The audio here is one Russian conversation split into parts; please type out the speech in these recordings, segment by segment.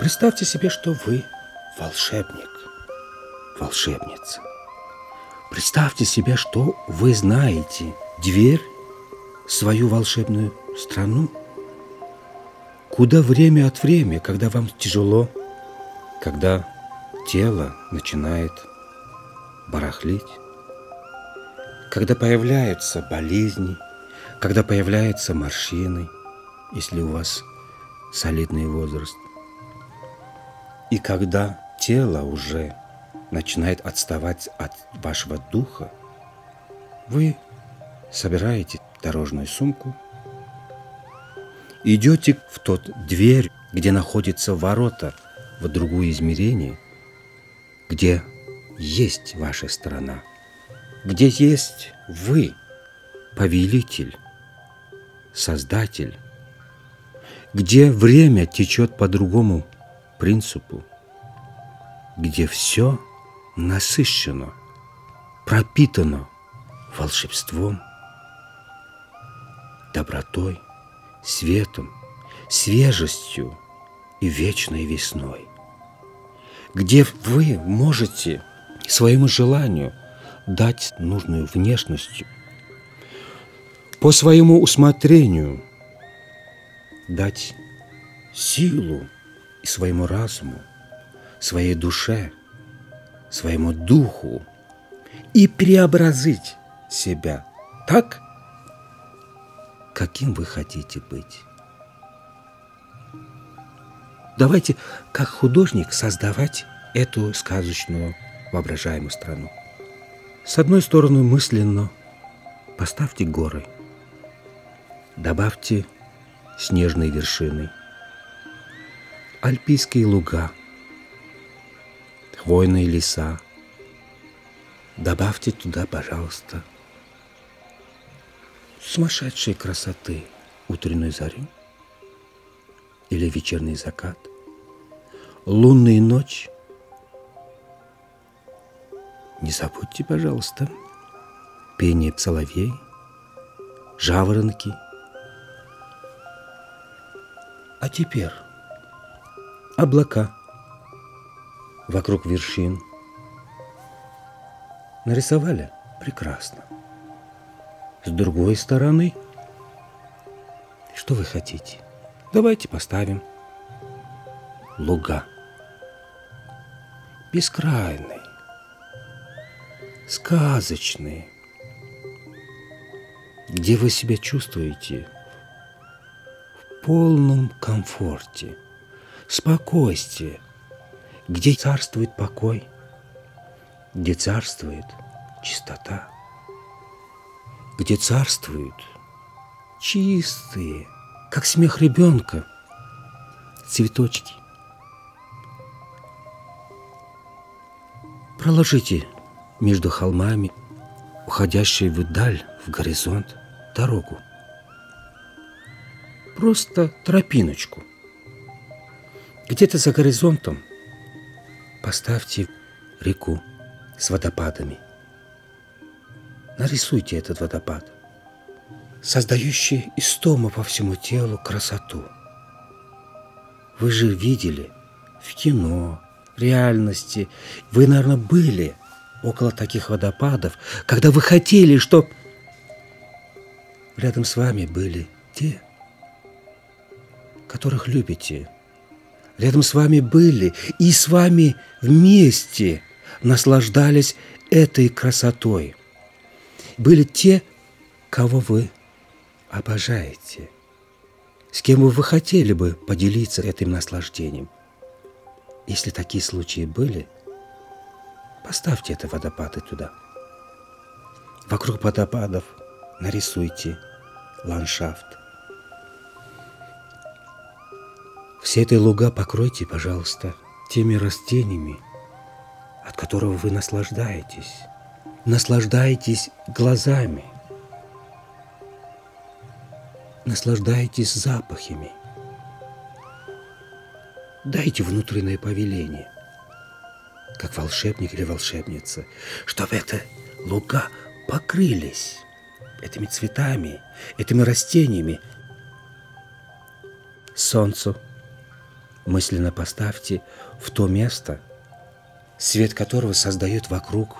Представьте себе, что вы волшебник, волшебница. Представьте себе, что вы знаете дверь свою волшебную страну, куда время от времени, когда вам тяжело, когда тело начинает барахлить, когда появляются болезни, когда появляются морщины, если у вас солидный возраст, и когда тело уже начинает отставать от вашего духа, вы собираете дорожную сумку, идете в тот дверь, где находятся ворота в другое измерение, где есть ваша страна, где есть вы, повелитель, создатель, где время течет по другому принципу, где все насыщено, пропитано волшебством, добротой, светом, свежестью и вечной весной, где вы можете своему желанию дать нужную внешностью, по своему усмотрению дать силу и своему разуму, своей душе, своему духу и преобразить себя так, каким вы хотите быть. Давайте, как художник, создавать эту сказочную воображаемую страну. С одной стороны, мысленно поставьте горы, добавьте снежные вершины, альпийские луга, хвойные леса. Добавьте туда, пожалуйста, сумасшедшей красоты утренной зари или вечерний закат, лунную ночь – не забудьте, пожалуйста, пение соловей, жаворонки. А теперь облака вокруг вершин. Нарисовали? Прекрасно. С другой стороны, что вы хотите? Давайте поставим луга. Бескрайный сказочные, где вы себя чувствуете в полном комфорте, спокойствии, где царствует покой, где царствует чистота, где царствуют чистые, как смех ребенка, цветочки. Проложите между холмами, уходящей вдаль, в горизонт, дорогу. Просто тропиночку. Где-то за горизонтом поставьте реку с водопадами. Нарисуйте этот водопад, создающий истому по всему телу красоту. Вы же видели в кино, в реальности, вы, наверное, были – около таких водопадов, когда вы хотели, что рядом с вами были те, которых любите. Рядом с вами были и с вами вместе наслаждались этой красотой. Были те, кого вы обожаете, с кем вы хотели бы поделиться этим наслаждением. Если такие случаи были – Поставьте это водопады туда. Вокруг водопадов нарисуйте ландшафт. Все эти луга покройте, пожалуйста, теми растениями, от которого вы наслаждаетесь. Наслаждаетесь глазами. Наслаждаетесь запахами. Дайте внутреннее повеление – как волшебник или волшебница, чтобы это луга покрылись этими цветами, этими растениями. Солнцу мысленно поставьте в то место, свет которого создает вокруг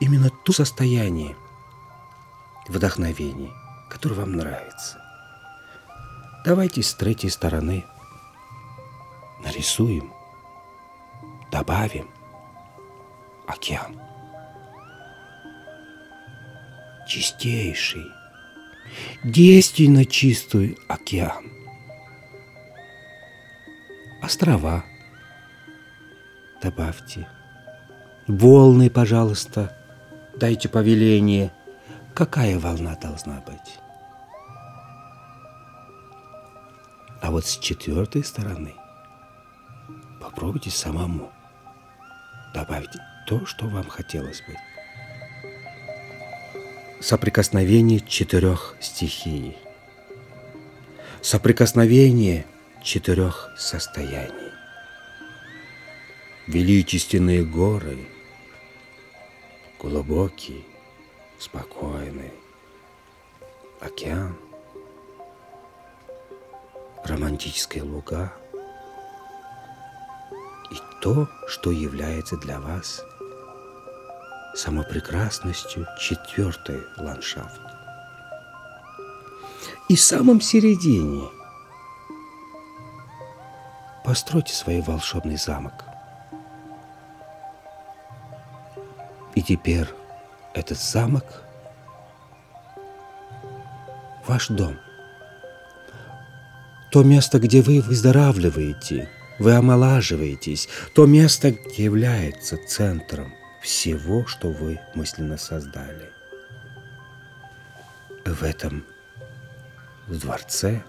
именно то состояние вдохновения, которое вам нравится. Давайте с третьей стороны нарисуем, добавим океан. Чистейший, действенно чистый океан. Острова добавьте. Волны, пожалуйста, дайте повеление. Какая волна должна быть? А вот с четвертой стороны попробуйте самому добавить то, что вам хотелось бы. Соприкосновение четырех стихий. Соприкосновение четырех состояний. Величественные горы, глубокий, спокойный океан, романтические луга и то, что является для вас самопрекрасностью четвертой ландшафт. И в самом середине постройте свой волшебный замок. И теперь этот замок – ваш дом – то место, где вы выздоравливаете, вы омолаживаетесь, то место, где является центром всего, что вы мысленно создали. В этом в дворце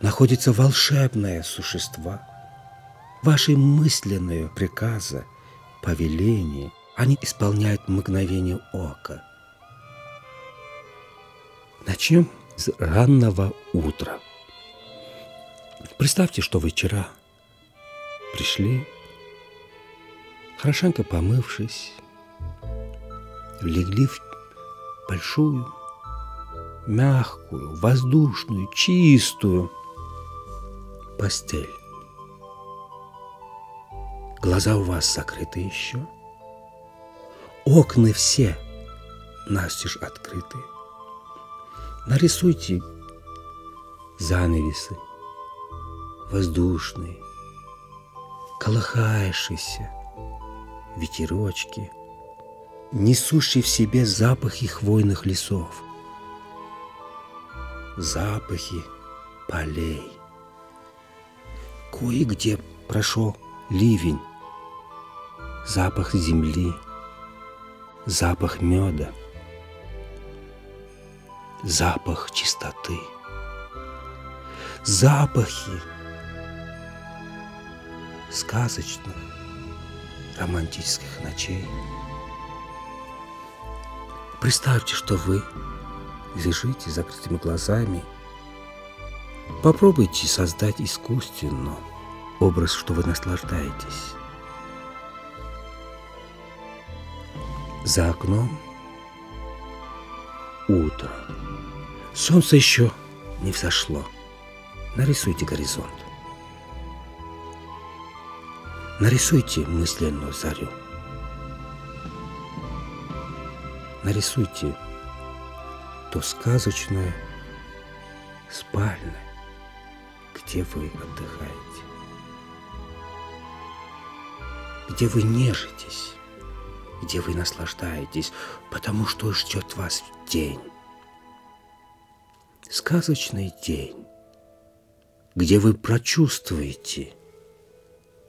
находится волшебное существо. Ваши мысленные приказы, повеления, они исполняют мгновение ока. Начнем с раннего утра. Представьте, что вы вчера пришли, хорошенько помывшись, легли в большую, мягкую, воздушную, чистую постель. Глаза у вас закрыты еще. Окна все настежь открыты. Нарисуйте занавесы воздушные, колыхающиеся ветерочки, несущие в себе запахи хвойных лесов, запахи полей. Кое-где прошел ливень, запах земли, запах меда – запах чистоты, запахи сказочных романтических ночей. Представьте, что вы лежите с закрытыми глазами. Попробуйте создать искусственно образ, что вы наслаждаетесь. За окном утро. Солнце еще не взошло. Нарисуйте горизонт. Нарисуйте мысленную зарю. Нарисуйте то сказочное спальня, где вы отдыхаете, где вы нежитесь, где вы наслаждаетесь, потому что ждет вас день. Сказочный день, где вы прочувствуете,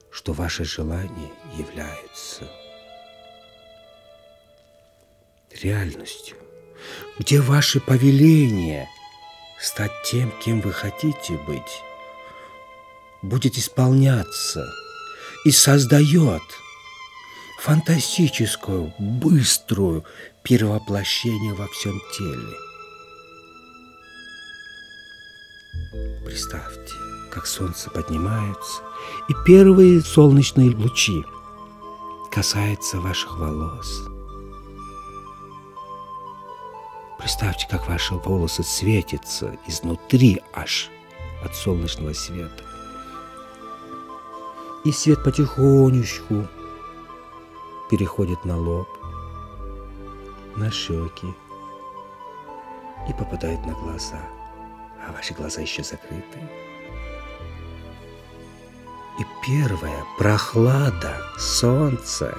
что ваши желания являются реальностью, где ваши повеления стать тем, кем вы хотите быть, будет исполняться и создает фантастическую, быструю первооплощение во всем теле – Представьте, как солнце поднимается, и первые солнечные лучи касаются ваших волос. Представьте, как ваши волосы светятся изнутри аж от солнечного света. И свет потихонечку переходит на лоб, на щеки и попадает на глаза. А ваши глаза еще закрыты. И первая прохлада, солнце.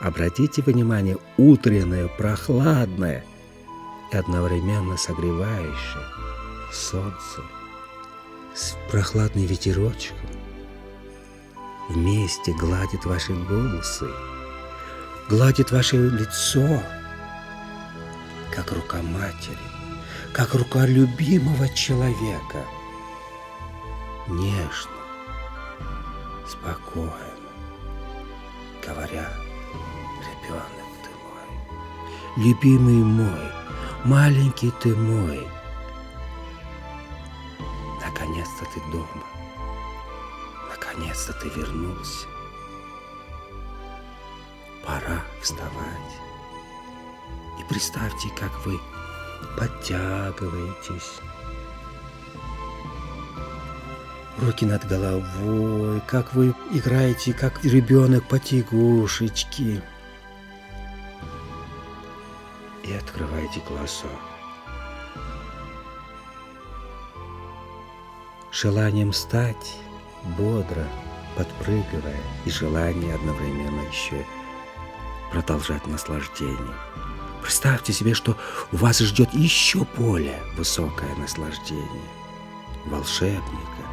Обратите внимание, утреннее, прохладное и одновременно согревающее солнце с прохладным ветерочком вместе гладит ваши волосы, гладит ваше лицо, как рука матери, как рука любимого человека. Нежно, спокойно, говоря, ребенок ты мой, любимый мой, маленький ты мой. Наконец-то ты дома. Наконец-то ты вернулся. Пора вставать. И представьте, как вы подтягиваетесь. Руки над головой, как вы играете, как ребенок по тягушечке. И открываете глаза. Желанием стать бодро, подпрыгивая, и желание одновременно еще продолжать наслаждение. Представьте себе, что у вас ждет еще более высокое наслаждение волшебника,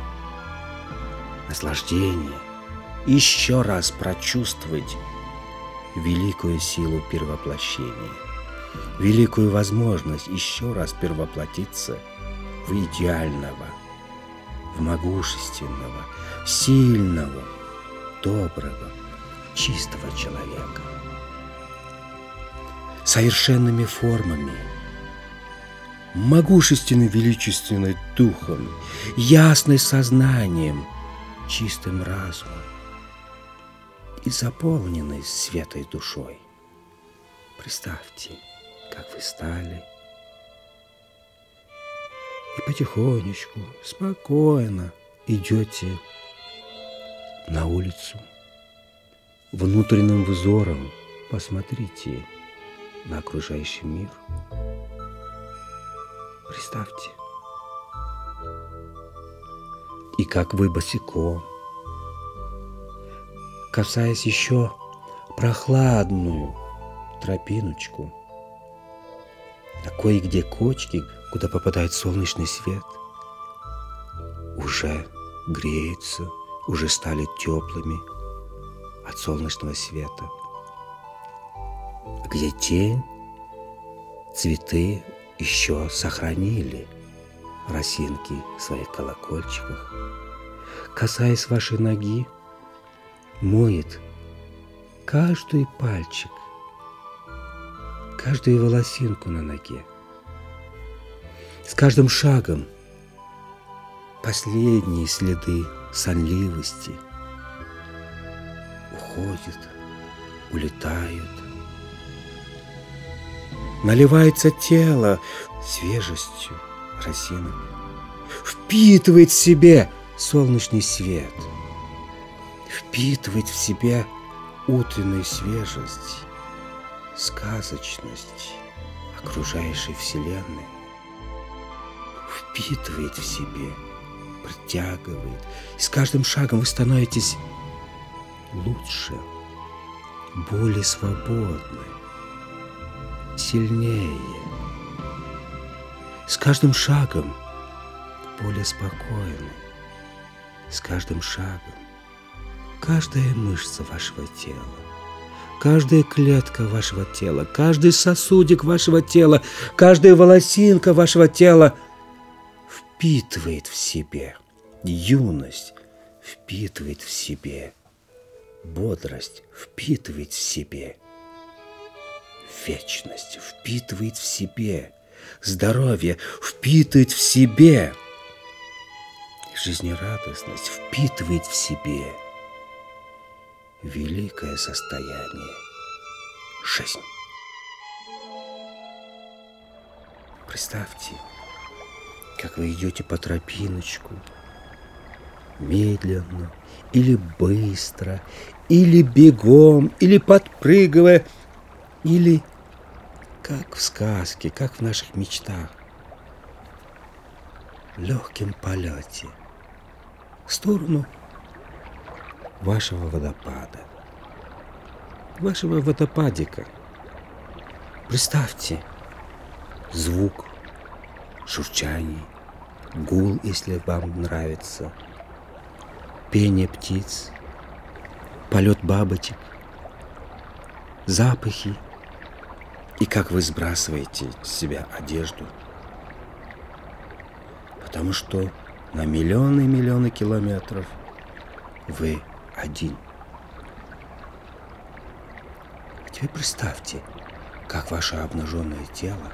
наслаждение. Еще раз прочувствовать великую силу первоплощения, великую возможность еще раз первоплотиться в идеального, в могущественного, сильного, доброго, чистого человека совершенными формами, могущественным величественным духом, ясным сознанием, чистым разумом и заполненной светой душой. Представьте, как вы стали и потихонечку, спокойно идете на улицу. Внутренним взором посмотрите – на окружающий мир. Представьте. И как вы босиком, касаясь еще прохладную тропиночку, на кое-где кочки, куда попадает солнечный свет, уже греются, уже стали теплыми от солнечного света – где тень, цветы еще сохранили росинки в своих колокольчиках. Касаясь вашей ноги, моет каждый пальчик, каждую волосинку на ноге. С каждым шагом последние следы сонливости уходят, улетают, наливается тело свежестью росинок, впитывает в себе солнечный свет, впитывает в себя утреннюю свежесть, сказочность окружающей Вселенной, впитывает в себе, притягивает. И с каждым шагом вы становитесь лучше, более свободны, сильнее. С каждым шагом более спокойны. С каждым шагом каждая мышца вашего тела, каждая клетка вашего тела, каждый сосудик вашего тела, каждая волосинка вашего тела впитывает в себе. Юность, впитывает в себе. Бодрость, впитывает в себе – вечность впитывает в себе, здоровье впитывает в себе, жизнерадостность впитывает в себе. Великое состояние – жизнь. Представьте, как вы идете по тропиночку, медленно или быстро, или бегом, или подпрыгивая, или как в сказке, как в наших мечтах, в легком полете в сторону вашего водопада, вашего водопадика. Представьте звук, шурчание, гул, если вам нравится, пение птиц, полет бабочек, запахи и как вы сбрасываете с себя одежду. Потому что на миллионы и миллионы километров вы один. А теперь представьте, как ваше обнаженное тело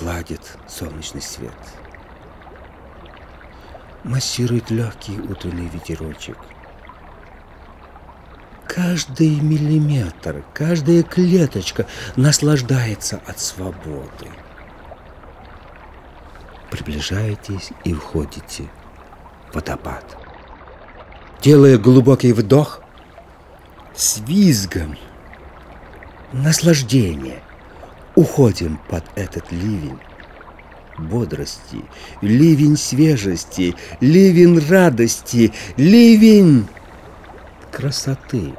гладит солнечный свет, массирует легкий утренний ветерочек. Каждый миллиметр, каждая клеточка наслаждается от свободы. Приближаетесь и входите в водопад. Делая глубокий вдох, с визгом, наслаждение, уходим под этот ливень бодрости, ливень свежести, ливень радости, ливень красоты.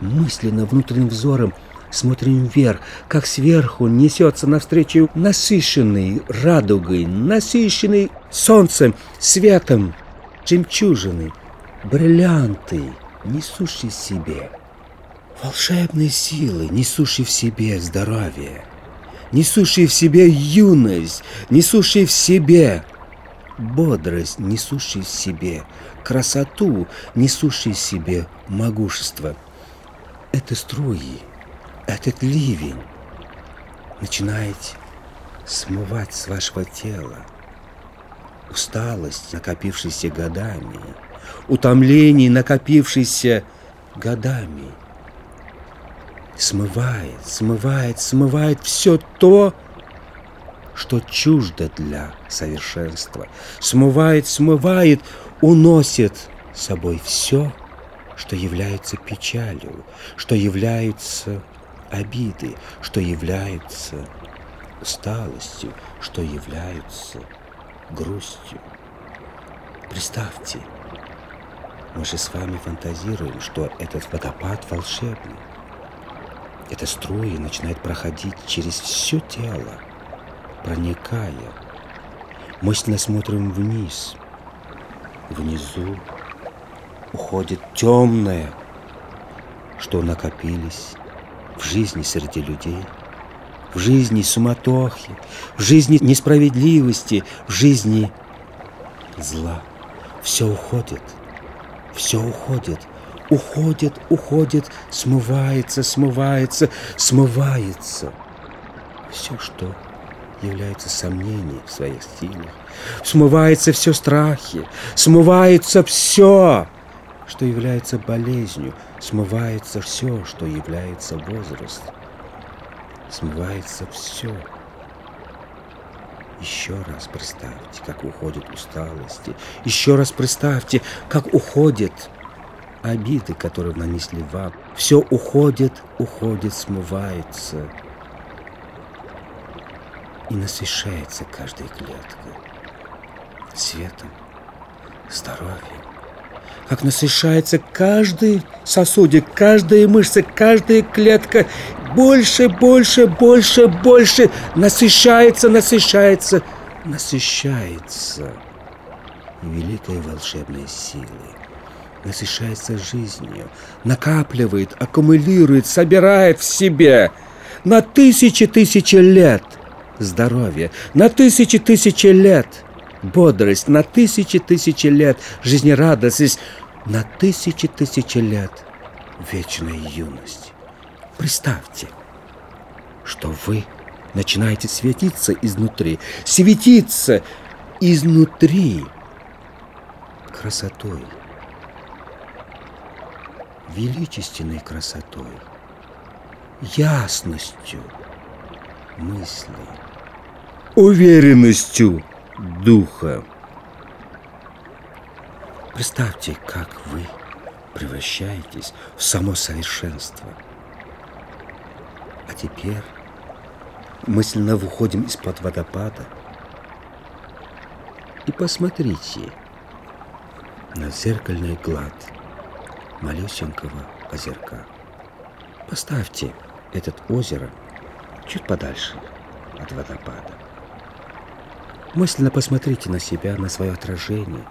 Мысленно, внутренним взором смотрим вверх, как сверху несется навстречу насыщенный радугой, насыщенный солнцем, светом, жемчужины, бриллианты, несущие в себе волшебные силы, несущие в себе здоровье, несущие в себе юность, несущие в себе бодрость, несущие в себе красоту, несущие в себе могущество. Это струи, этот ливень начинает смывать с вашего тела усталость, накопившаяся годами, утомление, накопившееся годами. Смывает, смывает, смывает все то, что чуждо для совершенства. Смывает, смывает, уносит с собой все, что является печалью, что является обиды, что является усталостью, что является грустью. Представьте, мы же с вами фантазируем, что этот водопад волшебный. Эта струя начинает проходить через все тело, проникая. Мысленно смотрим вниз. Внизу уходит темное, что накопились в жизни среди людей, в жизни суматохи, в жизни несправедливости, в жизни зла. Все уходит, все уходит, уходит, уходит, смывается, смывается, смывается. Все, что является сомнением в своих силах. Смывается все страхи, смывается все, что является болезнью, смывается все, что является возраст. Смывается все. Еще раз представьте, как уходит усталости. Еще раз представьте, как уходят обиды, которые нанесли вам. Все уходит, уходит, смывается. И насыщается каждая клетка светом, здоровьем. Как насыщается каждый сосудик, каждая мышца, каждая клетка. Больше, больше, больше, больше. Насыщается, насыщается, насыщается великой волшебной силой насыщается жизнью, накапливает, аккумулирует, собирает в себе на тысячи-тысячи лет – здоровье, на тысячи-тысячи лет бодрость, на тысячи-тысячи лет жизнерадостность, на тысячи-тысячи лет вечная юность. Представьте, что вы начинаете светиться изнутри, светиться изнутри красотой, величественной красотой, ясностью мыслей уверенностью духа. Представьте, как вы превращаетесь в само совершенство. А теперь мысленно выходим из-под водопада и посмотрите на зеркальный глад малюсенького озерка. Поставьте этот озеро чуть подальше от водопада. Мысленно посмотрите на себя, на свое отражение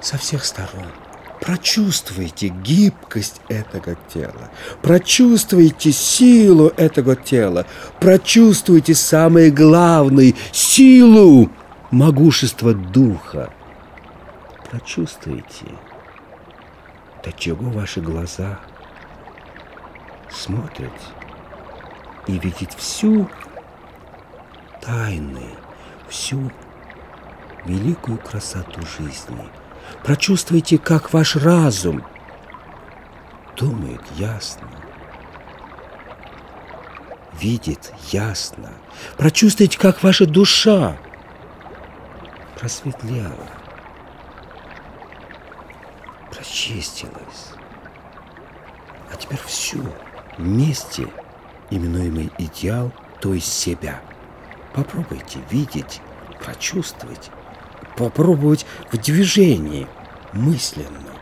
со всех сторон. Прочувствуйте гибкость этого тела, прочувствуйте силу этого тела, прочувствуйте самое главное – силу, могущество духа. Прочувствуйте, до чего ваши глаза смотрят и видеть всю тайны, всю великую красоту жизни – Прочувствуйте, как ваш разум думает ясно, видит ясно. Прочувствуйте, как ваша душа просветлела, прочистилась. А теперь все вместе, именуемый идеал, то есть себя. Попробуйте видеть, прочувствовать попробовать в движении, мысленно.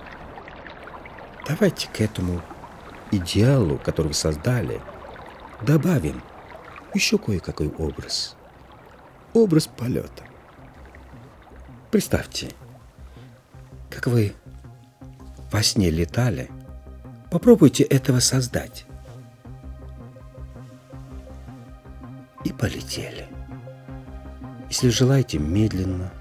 Давайте к этому идеалу, который вы создали, добавим еще кое-какой образ. Образ полета. Представьте, как вы во сне летали. Попробуйте этого создать. И полетели. Если желаете, медленно –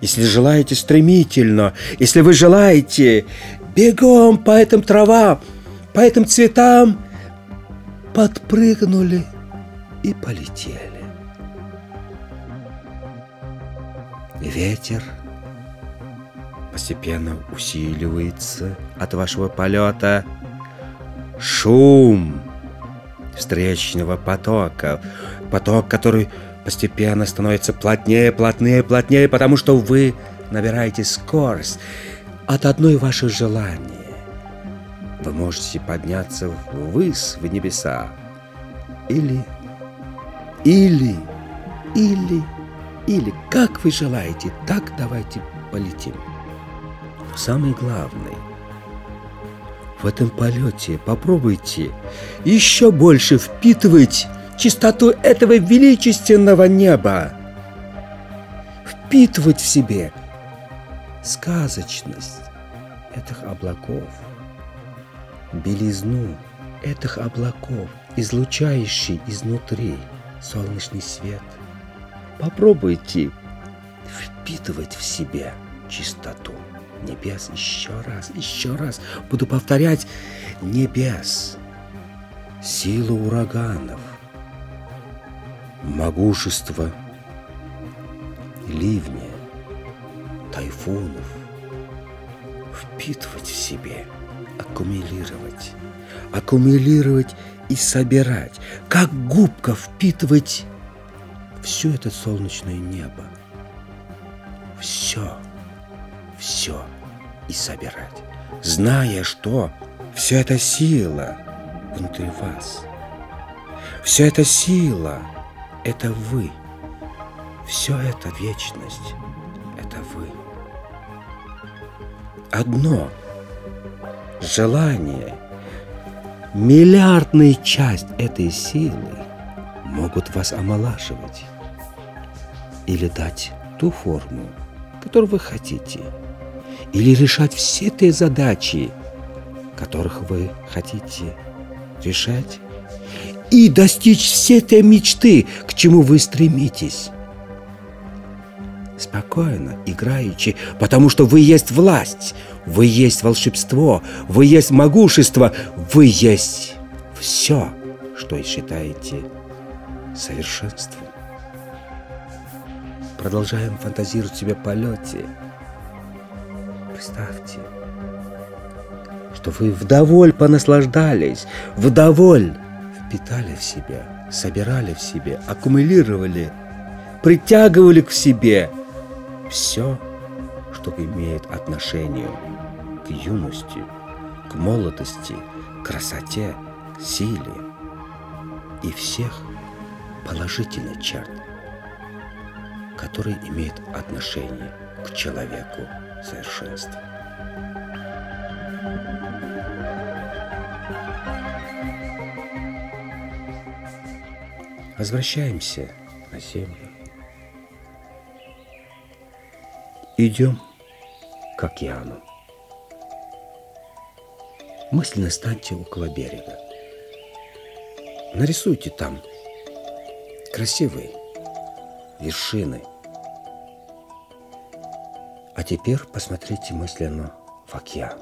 если желаете стремительно, если вы желаете бегом по этим травам, по этим цветам, подпрыгнули и полетели. Ветер постепенно усиливается от вашего полета. Шум встречного потока, поток, который постепенно становится плотнее, плотнее, плотнее, потому что вы набираете скорость от одной вашего желания. Вы можете подняться ввысь, в небеса. Или, или, или, или, как вы желаете, так давайте полетим. Самое главное, в этом полете попробуйте еще больше впитывать чистоту этого величественного неба, впитывать в себе сказочность этих облаков, белизну этих облаков, излучающий изнутри солнечный свет. Попробуйте впитывать в себя чистоту небес. Еще раз, еще раз. Буду повторять. Небес, силу ураганов, могущество. Ливня, тайфунов. Впитывать в себе, аккумулировать, аккумулировать и собирать, как губка впитывать все это солнечное небо. Все, все и собирать, зная, что все это сила внутри вас. Все это сила – это вы. Все это вечность. Это вы. Одно желание, миллиардная часть этой силы могут вас омолаживать или дать ту форму, которую вы хотите, или решать все те задачи, которых вы хотите решать и достичь всей этой мечты, к чему вы стремитесь. Спокойно, играючи, потому что вы есть власть, вы есть волшебство, вы есть могущество, вы есть все, что считаете совершенством. Продолжаем фантазировать себе полете. Представьте, что вы вдоволь понаслаждались, вдоволь питали в себе, собирали в себе, аккумулировали, притягивали к себе все, что имеет отношение к юности, к молодости, красоте, силе и всех положительных черт, которые имеют отношение к человеку совершенства. Возвращаемся на землю. Идем к океану. Мысленно станьте около берега. Нарисуйте там красивые вершины. А теперь посмотрите мысленно в океан.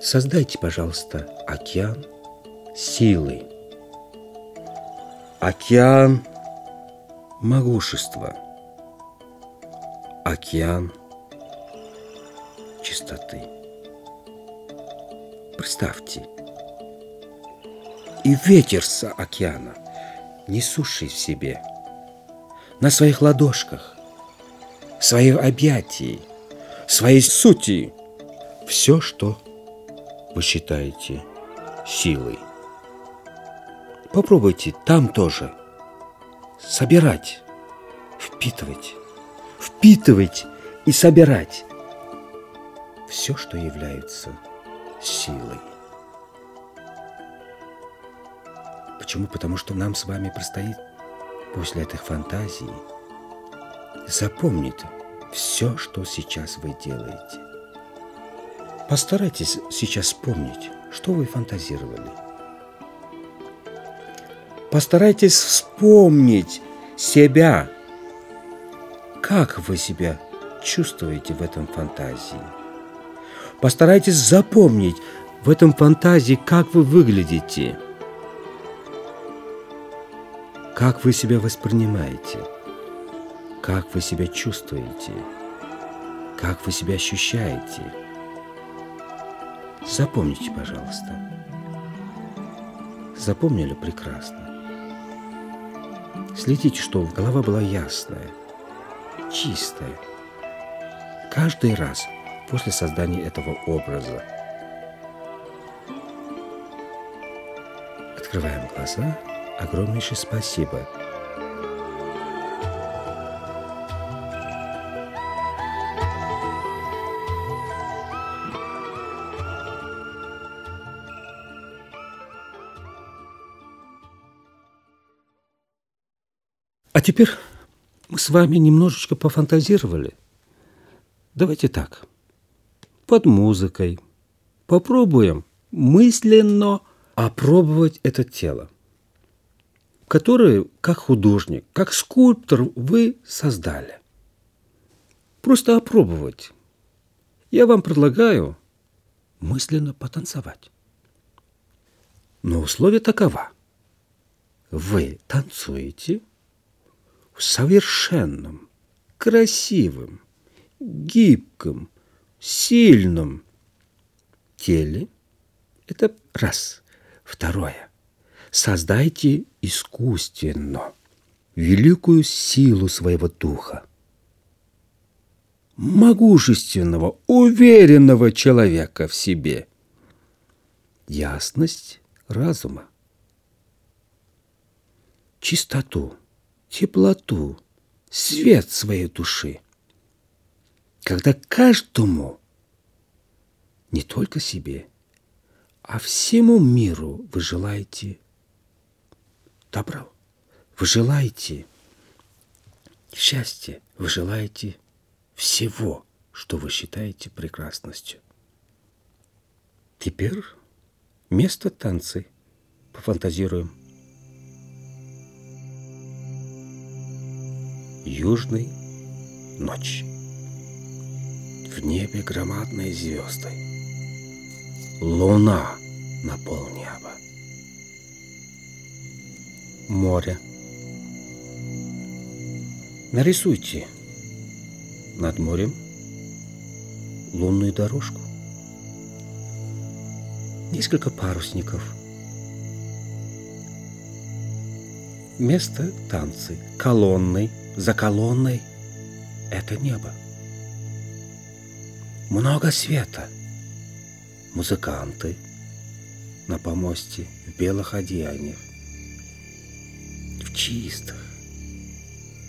Создайте, пожалуйста, океан силы. Океан могущества. Океан чистоты. Представьте, и ветер с океана, несущий в себе, на своих ладошках, своих объятий, своей сути, все, что вы считаете силой. Попробуйте там тоже собирать, впитывать, впитывать и собирать все, что является силой. Почему? Потому что нам с вами предстоит после этой фантазии запомнить все, что сейчас вы делаете. Постарайтесь сейчас вспомнить, что вы фантазировали. Постарайтесь вспомнить себя. Как вы себя чувствуете в этом фантазии? Постарайтесь запомнить в этом фантазии, как вы выглядите. Как вы себя воспринимаете? Как вы себя чувствуете? Как вы себя ощущаете? Запомните, пожалуйста. Запомнили прекрасно. Следите, чтобы голова была ясная, чистая. Каждый раз после создания этого образа. Открываем глаза. Огромнейшее спасибо. А теперь мы с вами немножечко пофантазировали. Давайте так, под музыкой. Попробуем мысленно опробовать это тело, которое, как художник, как скульптор вы создали. Просто опробовать. Я вам предлагаю мысленно потанцевать. Но условие таково. Вы танцуете – совершенном, красивом, гибком, сильном теле. Это раз. Второе. Создайте искусственно великую силу своего духа. Могущественного, уверенного человека в себе. Ясность разума. Чистоту теплоту, свет своей души. Когда каждому, не только себе, а всему миру вы желаете добра, вы желаете счастья, вы желаете всего, что вы считаете прекрасностью. Теперь место танцы. Пофантазируем. Южной ночь. В небе громадные звезды. Луна на полнеба. Море. Нарисуйте над морем лунную дорожку. Несколько парусников. Место танцы, колонны – за колонной – это небо. Много света. Музыканты на помосте в белых одеяниях. В чистых,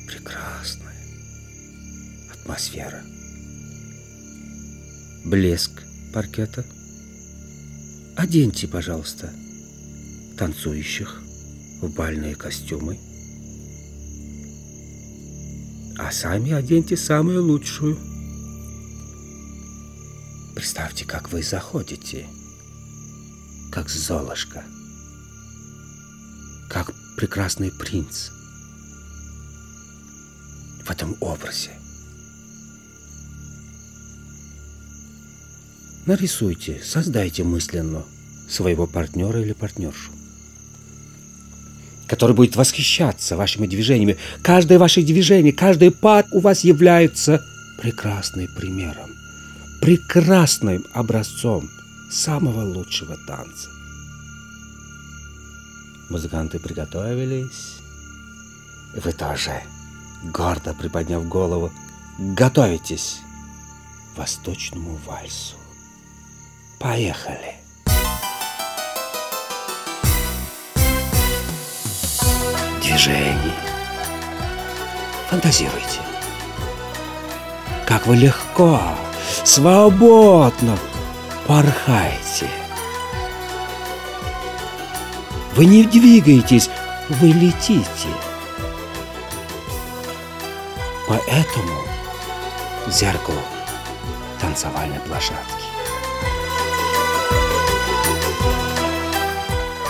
прекрасная атмосфера. Блеск паркета. Оденьте, пожалуйста, танцующих в бальные костюмы. А сами оденьте самую лучшую. Представьте, как вы заходите, как Золушка, как прекрасный принц в этом образе. Нарисуйте, создайте мысленно своего партнера или партнершу который будет восхищаться вашими движениями. Каждое ваше движение, каждый пар у вас является прекрасным примером, прекрасным образцом самого лучшего танца. Музыканты приготовились. Вы тоже, гордо приподняв голову, готовитесь к восточному вальсу. Поехали! Движений. Фантазируйте. Как вы легко, свободно порхаете. Вы не двигаетесь, вы летите. Поэтому зеркало танцевальной площадки.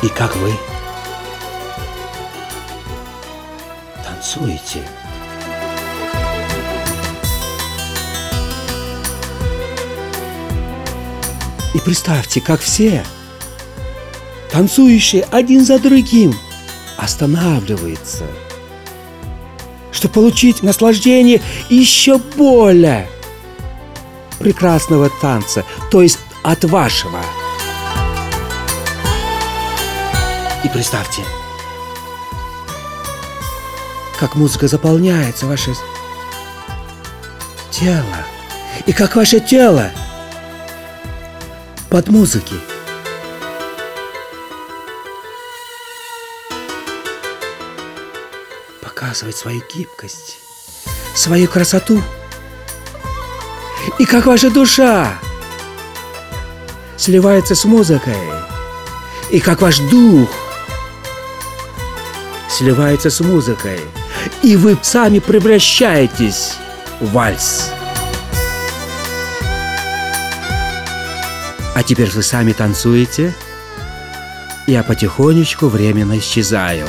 И как вы танцуете. И представьте, как все, танцующие один за другим, останавливаются, чтобы получить наслаждение еще более прекрасного танца, то есть от вашего. И представьте, как музыка заполняется ваше тело, и как ваше тело под музыки. Показывает свою гибкость, свою красоту. И как ваша душа сливается с музыкой, и как ваш дух сливается с музыкой – и вы сами превращаетесь в вальс. А теперь вы сами танцуете, я потихонечку временно исчезаю.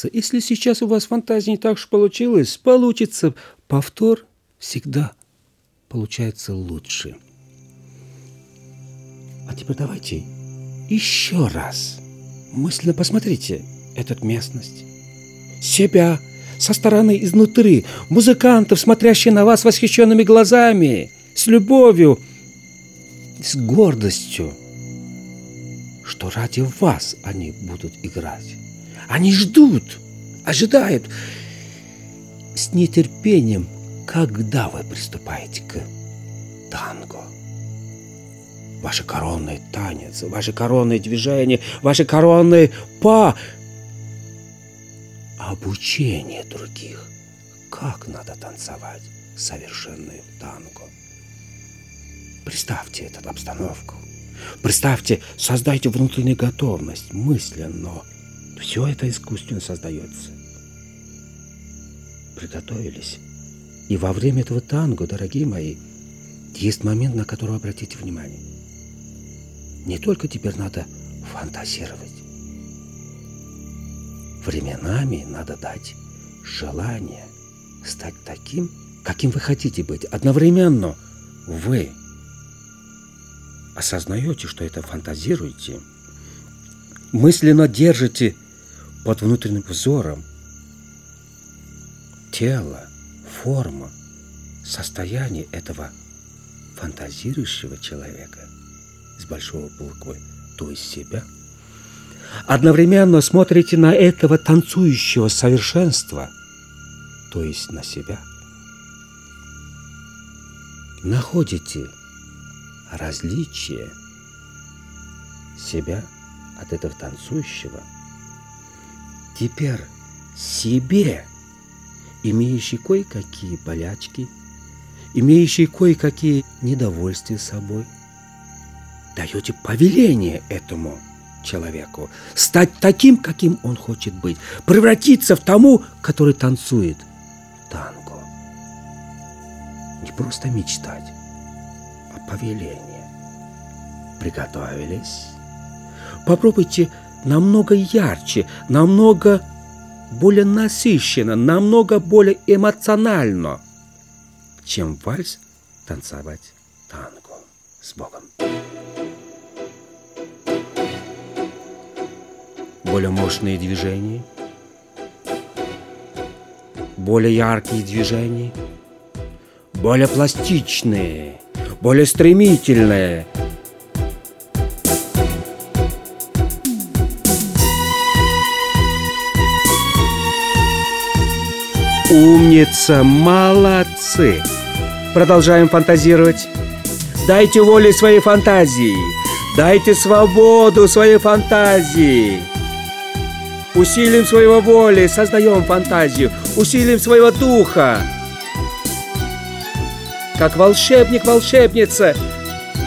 Умница. Если сейчас у вас фантазия не так уж получилось, получится. Повтор всегда получается лучше. А теперь давайте еще раз Мысленно посмотрите этот местность. Себя со стороны изнутри, музыкантов, смотрящие на вас восхищенными глазами, с любовью, с гордостью, что ради вас они будут играть. Они ждут, ожидают с нетерпением, когда вы приступаете к танго. Ваши коронные танец, ваши коронные движения, ваши коронные па. Обучение других. Как надо танцевать совершенную танго. Представьте эту обстановку. Представьте, создайте внутреннюю готовность мысленно. Все это искусственно создается. Приготовились. И во время этого танго, дорогие мои, есть момент, на который обратите внимание. Не только теперь надо фантазировать. Временами надо дать желание стать таким, каким вы хотите быть. Одновременно вы осознаете, что это фантазируете, мысленно держите под внутренним взором тело, форма, состояние этого фантазирующего человека с большого буквы, то есть себя, одновременно смотрите на этого танцующего совершенства, то есть на себя. Находите различие себя от этого танцующего. Теперь себе, имеющий кое-какие болячки, имеющий кое-какие недовольствия собой, даете повеление этому человеку стать таким, каким он хочет быть, превратиться в тому, который танцует танго. Не просто мечтать, повеление. Приготовились? Попробуйте намного ярче, намного более насыщенно, намного более эмоционально, чем вальс танцевать танго с Богом. Более мощные движения, более яркие движения, более пластичные, более стремительное. Умница, молодцы! Продолжаем фантазировать. Дайте волю своей фантазии. Дайте свободу своей фантазии. Усилим своего воли, создаем фантазию. Усилим своего духа как волшебник-волшебница.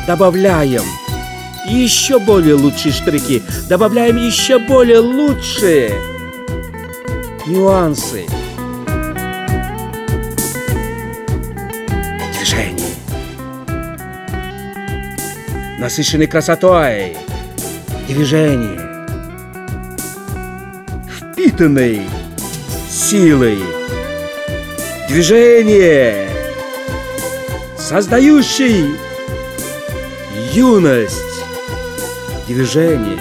Добавляем еще более лучшие штрихи, добавляем еще более лучшие нюансы. Насыщенной красотой. Движение. Впитанной силой. Движение создающий юность. Движение,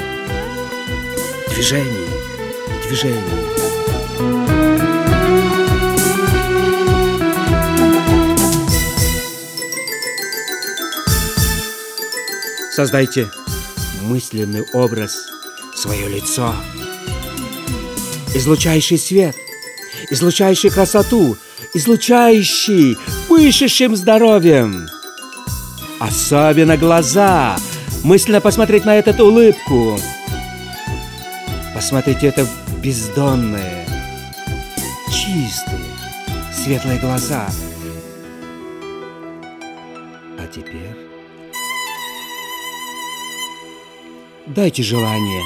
движение, движение. Создайте мысленный образ, свое лицо, излучающий свет, излучающий красоту, излучающий пышущим здоровьем. Особенно глаза. Мысленно посмотреть на эту улыбку. Посмотрите это бездонные, чистые, светлые глаза. А теперь дайте желание.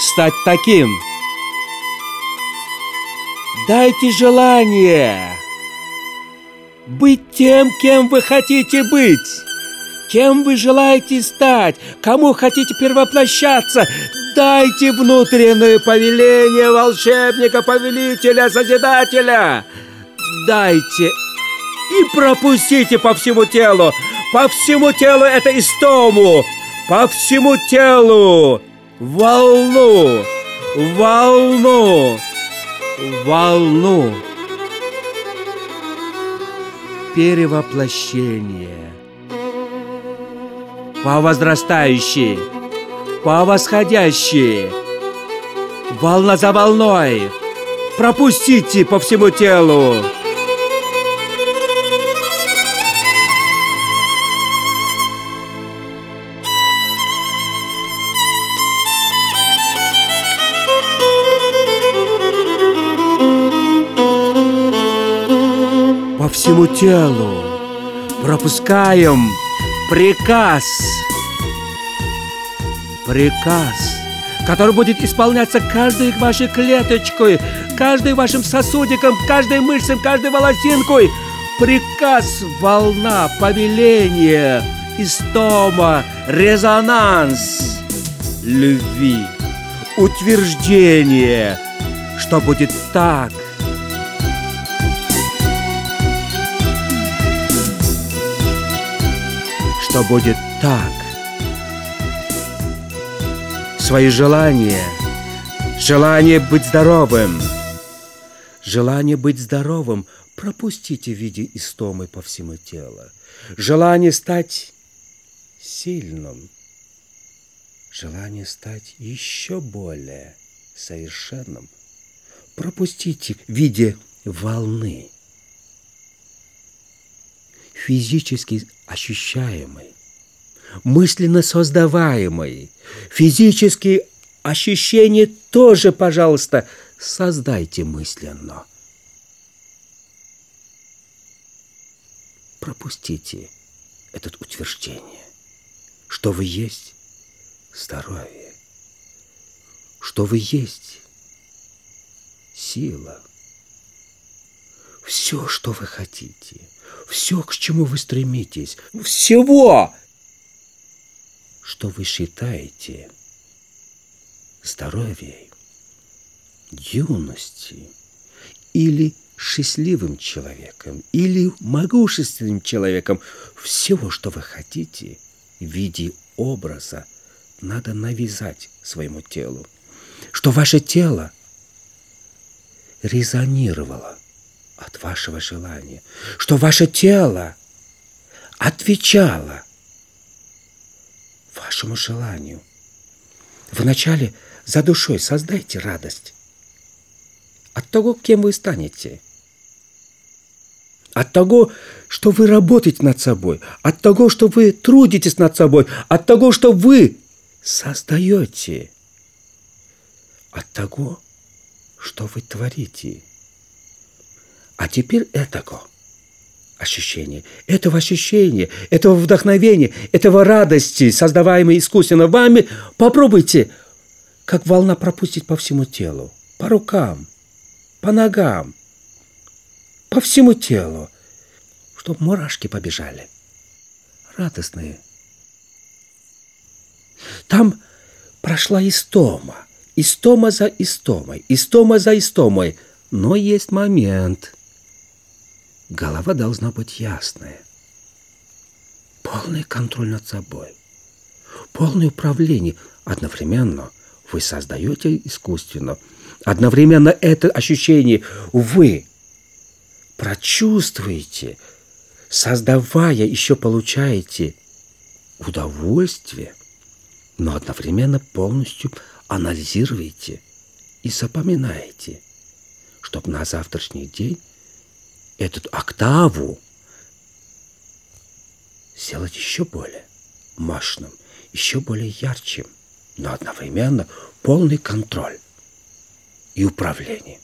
Стать таким. Дайте желание. Быть тем, кем вы хотите быть. Кем вы желаете стать, кому хотите первоплощаться, дайте внутреннее повеление волшебника, повелителя, созидателя. Дайте. И пропустите по всему телу, по всему телу это истому, по всему телу волну, волну, волну. Перевоплощение. По возрастающей, по восходящей, волна за волной. Пропустите по всему телу. Всему телу. Пропускаем приказ. Приказ, который будет исполняться каждой вашей клеточкой, каждым вашим сосудиком, каждой мышцей, каждой волосинкой. Приказ, волна, повеление, истома, резонанс любви, утверждение, что будет так, что будет так. Свои желания, желание быть здоровым, желание быть здоровым пропустите в виде истомы по всему телу. Желание стать сильным, желание стать еще более совершенным пропустите в виде волны физически ощущаемый, мысленно создаваемый, физические ощущения тоже, пожалуйста, создайте мысленно. Пропустите это утверждение, что вы есть здоровье, что вы есть сила, все, что вы хотите – все, к чему вы стремитесь, всего, что вы считаете здоровьем, юности или счастливым человеком, или могущественным человеком, всего, что вы хотите в виде образа, надо навязать своему телу, что ваше тело резонировало от вашего желания, что ваше тело отвечало вашему желанию. Вначале за душой создайте радость от того, кем вы станете, от того, что вы работаете над собой, от того, что вы трудитесь над собой, от того, что вы создаете, от того, что вы творите – а теперь этого ощущения, этого ощущения, этого вдохновения, этого радости, создаваемой искусственно вами, попробуйте, как волна пропустить по всему телу, по рукам, по ногам, по всему телу, чтобы мурашки побежали, радостные. Там прошла истома, истома за истомой, истома за истомой, но есть момент – Голова должна быть ясная. Полный контроль над собой. Полное управление. Одновременно вы создаете искусственно. Одновременно это ощущение вы прочувствуете, создавая, еще получаете удовольствие, но одновременно полностью анализируете и запоминаете, чтобы на завтрашний день эту октаву сделать еще более мощным, еще более ярче, но одновременно полный контроль и управление –